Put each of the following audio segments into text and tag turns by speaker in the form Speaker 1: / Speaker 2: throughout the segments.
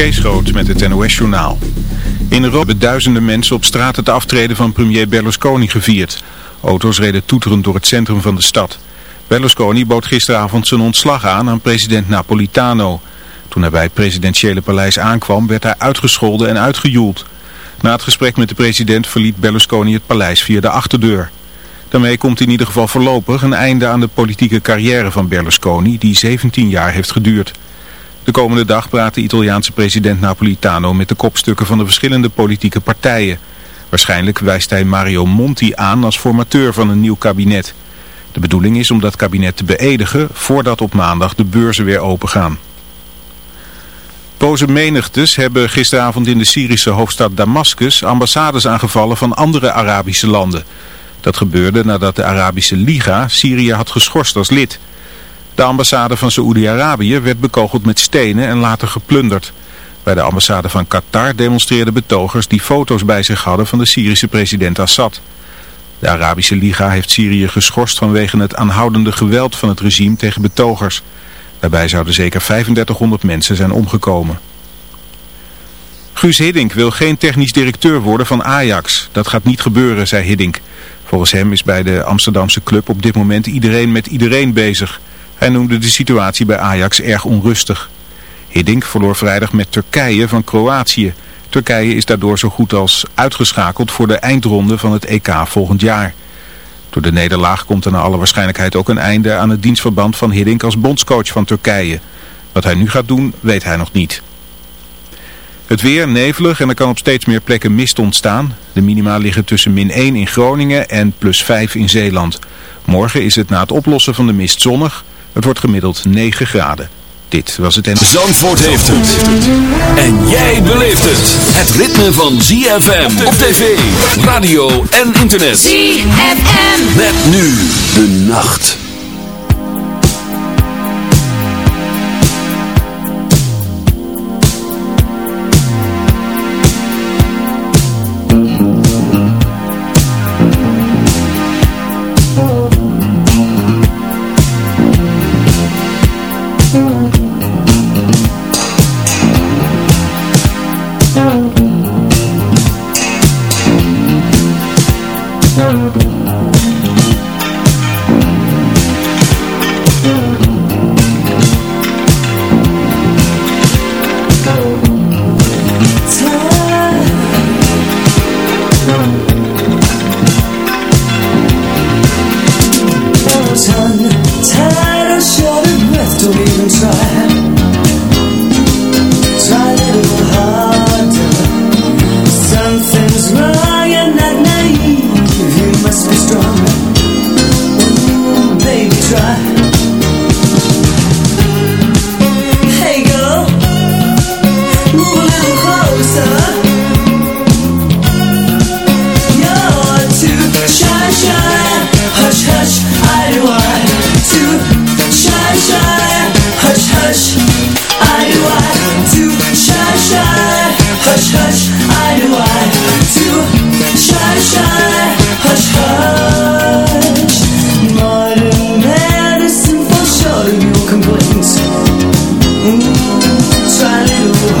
Speaker 1: Kees Groot met het NOS-journaal. In Rome hebben duizenden mensen op straat het aftreden van premier Berlusconi gevierd. Auto's reden toeterend door het centrum van de stad. Berlusconi bood gisteravond zijn ontslag aan aan president Napolitano. Toen hij bij het presidentiële paleis aankwam werd hij uitgescholden en uitgejoeld. Na het gesprek met de president verliet Berlusconi het paleis via de achterdeur. Daarmee komt in ieder geval voorlopig een einde aan de politieke carrière van Berlusconi die 17 jaar heeft geduurd. De komende dag praat de Italiaanse president Napolitano met de kopstukken van de verschillende politieke partijen. Waarschijnlijk wijst hij Mario Monti aan als formateur van een nieuw kabinet. De bedoeling is om dat kabinet te beëdigen voordat op maandag de beurzen weer opengaan. Boze menigtes hebben gisteravond in de Syrische hoofdstad Damascus ambassades aangevallen van andere Arabische landen. Dat gebeurde nadat de Arabische Liga Syrië had geschorst als lid. De ambassade van Saoedi-Arabië werd bekogeld met stenen en later geplunderd. Bij de ambassade van Qatar demonstreerden betogers die foto's bij zich hadden van de Syrische president Assad. De Arabische Liga heeft Syrië geschorst vanwege het aanhoudende geweld van het regime tegen betogers. Daarbij zouden zeker 3500 mensen zijn omgekomen. Guus Hiddink wil geen technisch directeur worden van Ajax. Dat gaat niet gebeuren, zei Hiddink. Volgens hem is bij de Amsterdamse club op dit moment iedereen met iedereen bezig. Hij noemde de situatie bij Ajax erg onrustig. Hiddink verloor vrijdag met Turkije van Kroatië. Turkije is daardoor zo goed als uitgeschakeld voor de eindronde van het EK volgend jaar. Door de nederlaag komt er naar alle waarschijnlijkheid ook een einde aan het dienstverband van Hiddink als bondscoach van Turkije. Wat hij nu gaat doen, weet hij nog niet. Het weer nevelig en er kan op steeds meer plekken mist ontstaan. De minima liggen tussen min 1 in Groningen en plus 5 in Zeeland. Morgen is het na het oplossen van de mist zonnig. Het wordt gemiddeld 9 graden. Dit was het en...
Speaker 2: Zandvoort heeft het. En jij beleeft het. Het ritme van ZFM op tv, radio en internet.
Speaker 3: ZFM.
Speaker 2: Met nu de nacht.
Speaker 3: you.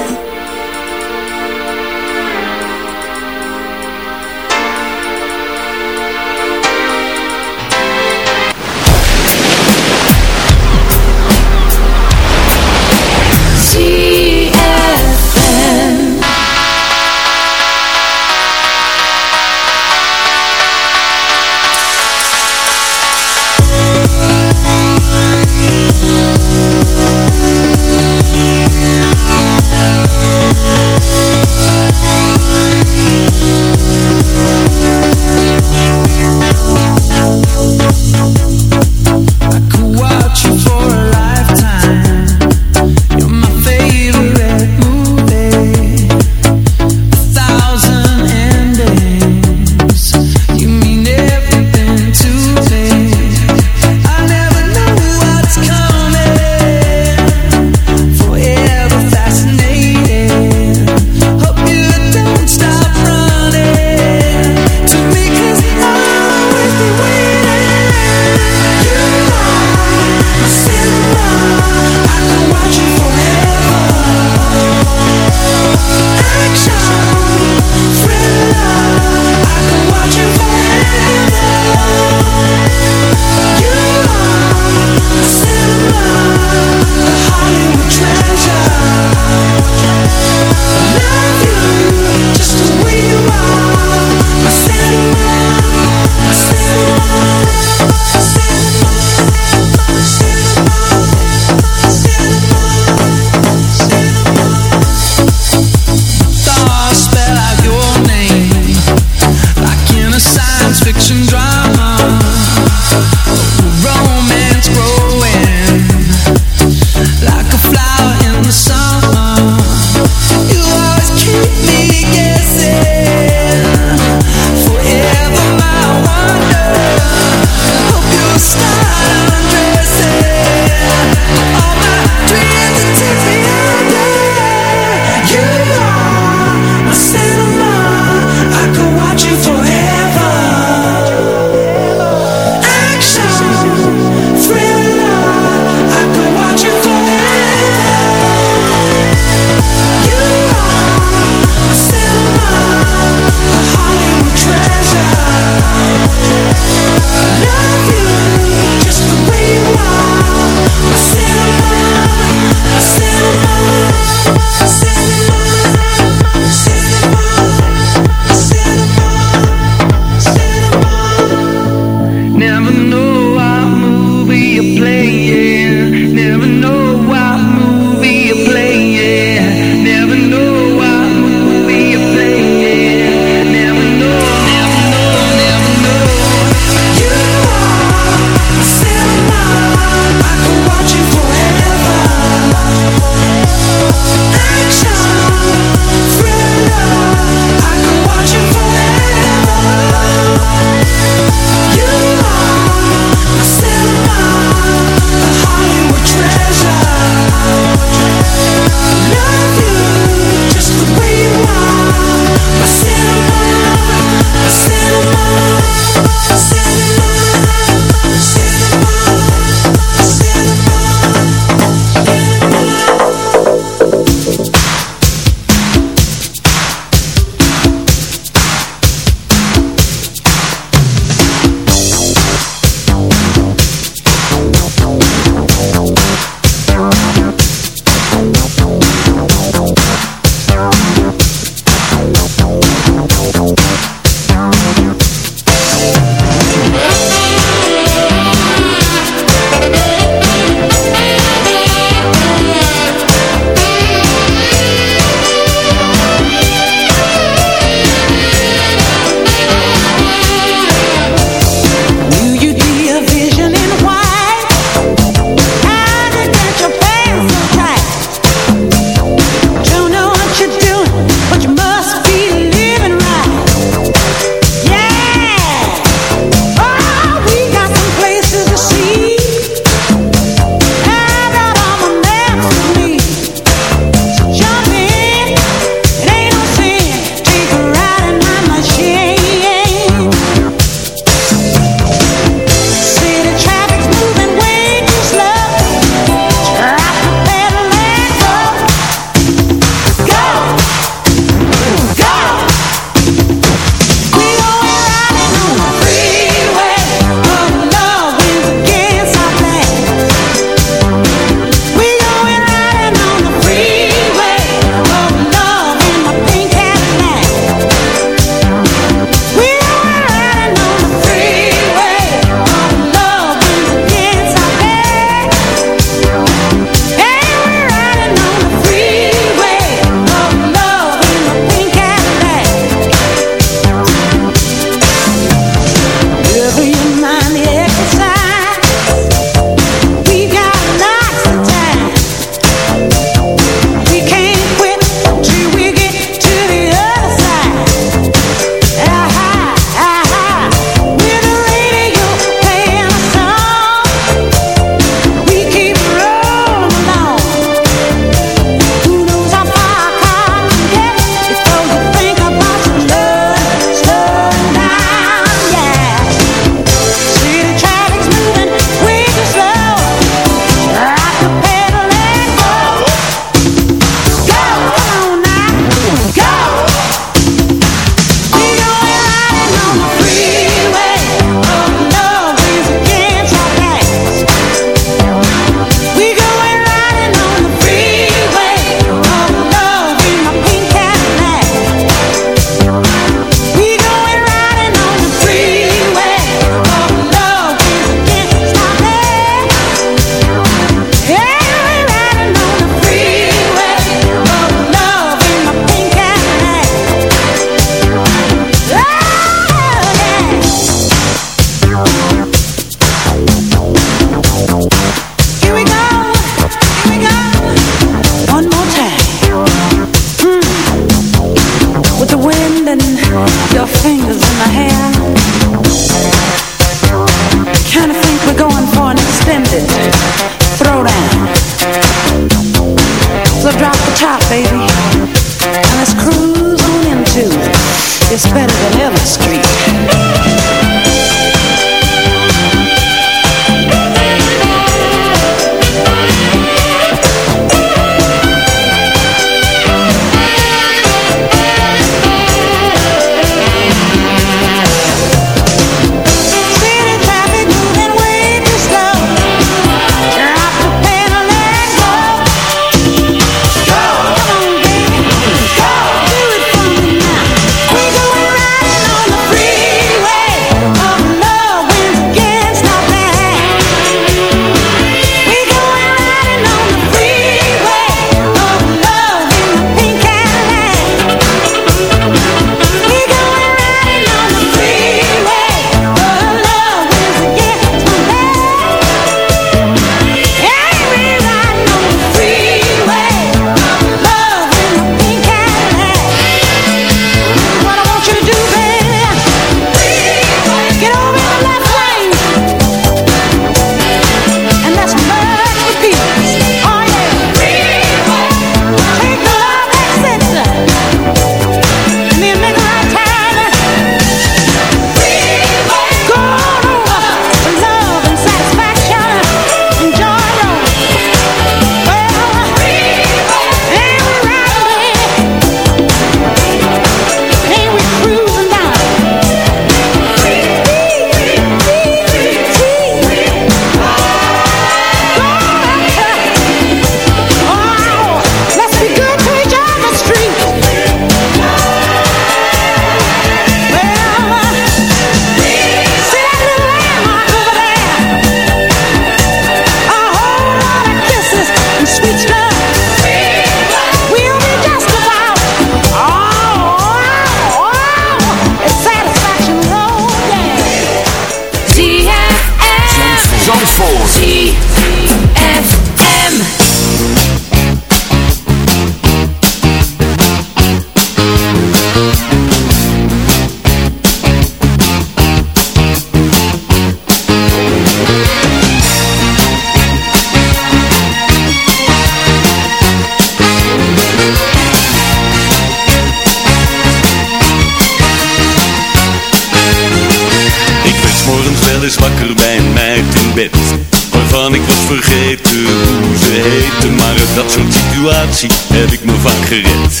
Speaker 3: heb ik me vaak gered.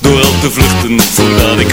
Speaker 3: Door al te vluchten voordat ik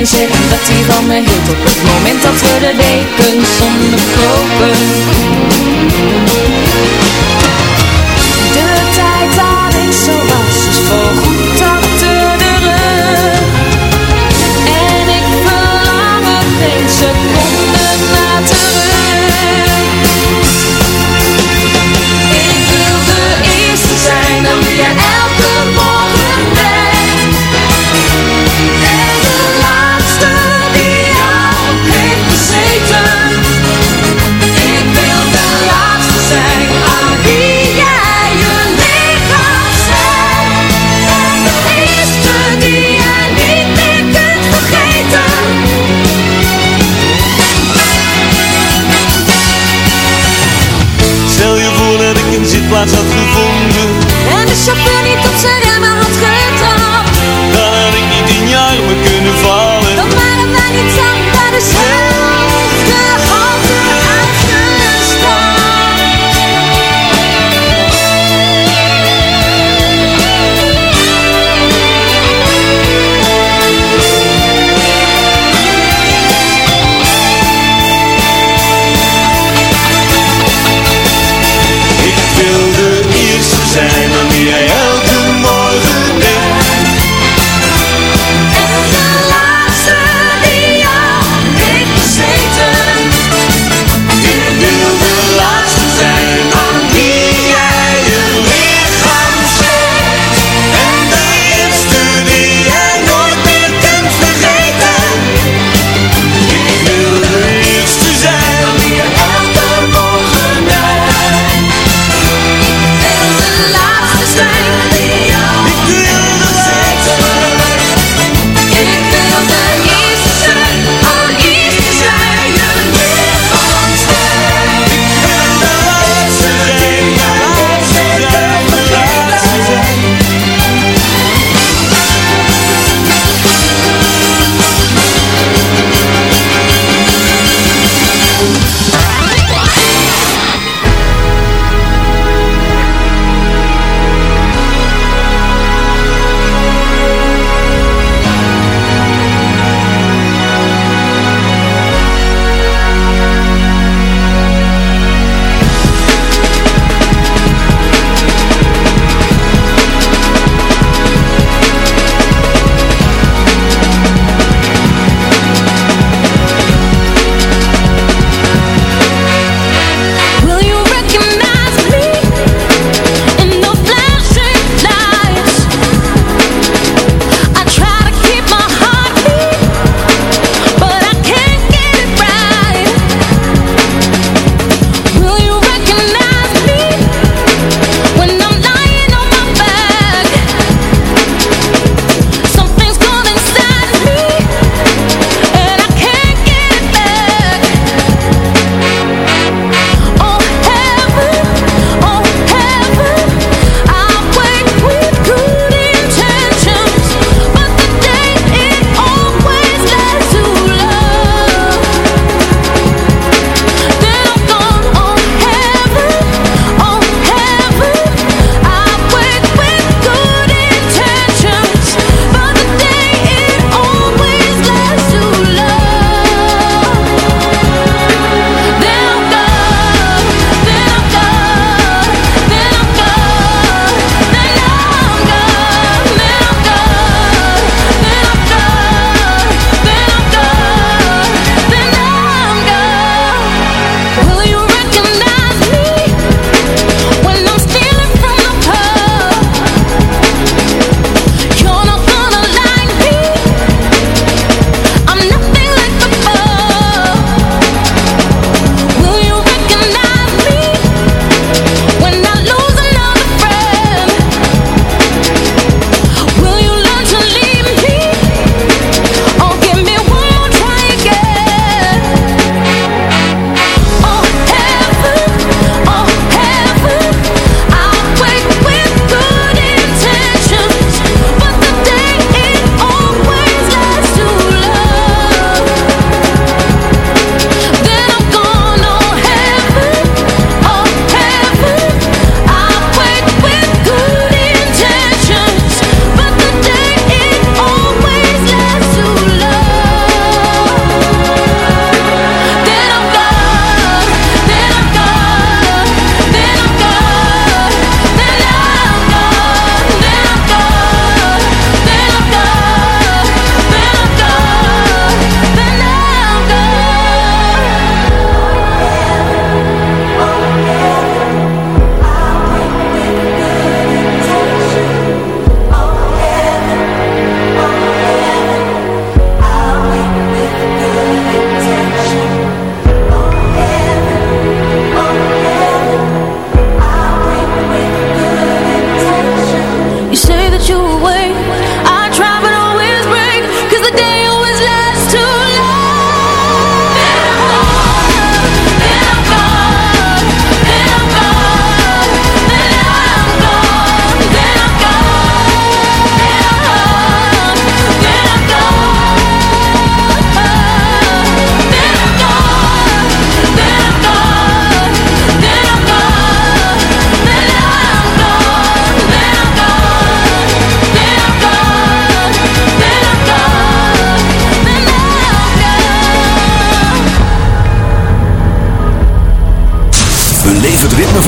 Speaker 4: En zeggen dat hij van me hield Op het moment dat we de dekens zonder kopen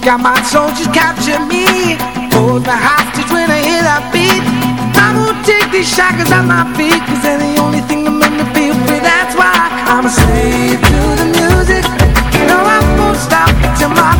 Speaker 5: Got my soldiers capture me. Hold me hostage when I hear that beat. I won't take these shackles out my feet Cause they're the only thing that make me feel free That's why I'm a slave to the music. No, I won't stop till my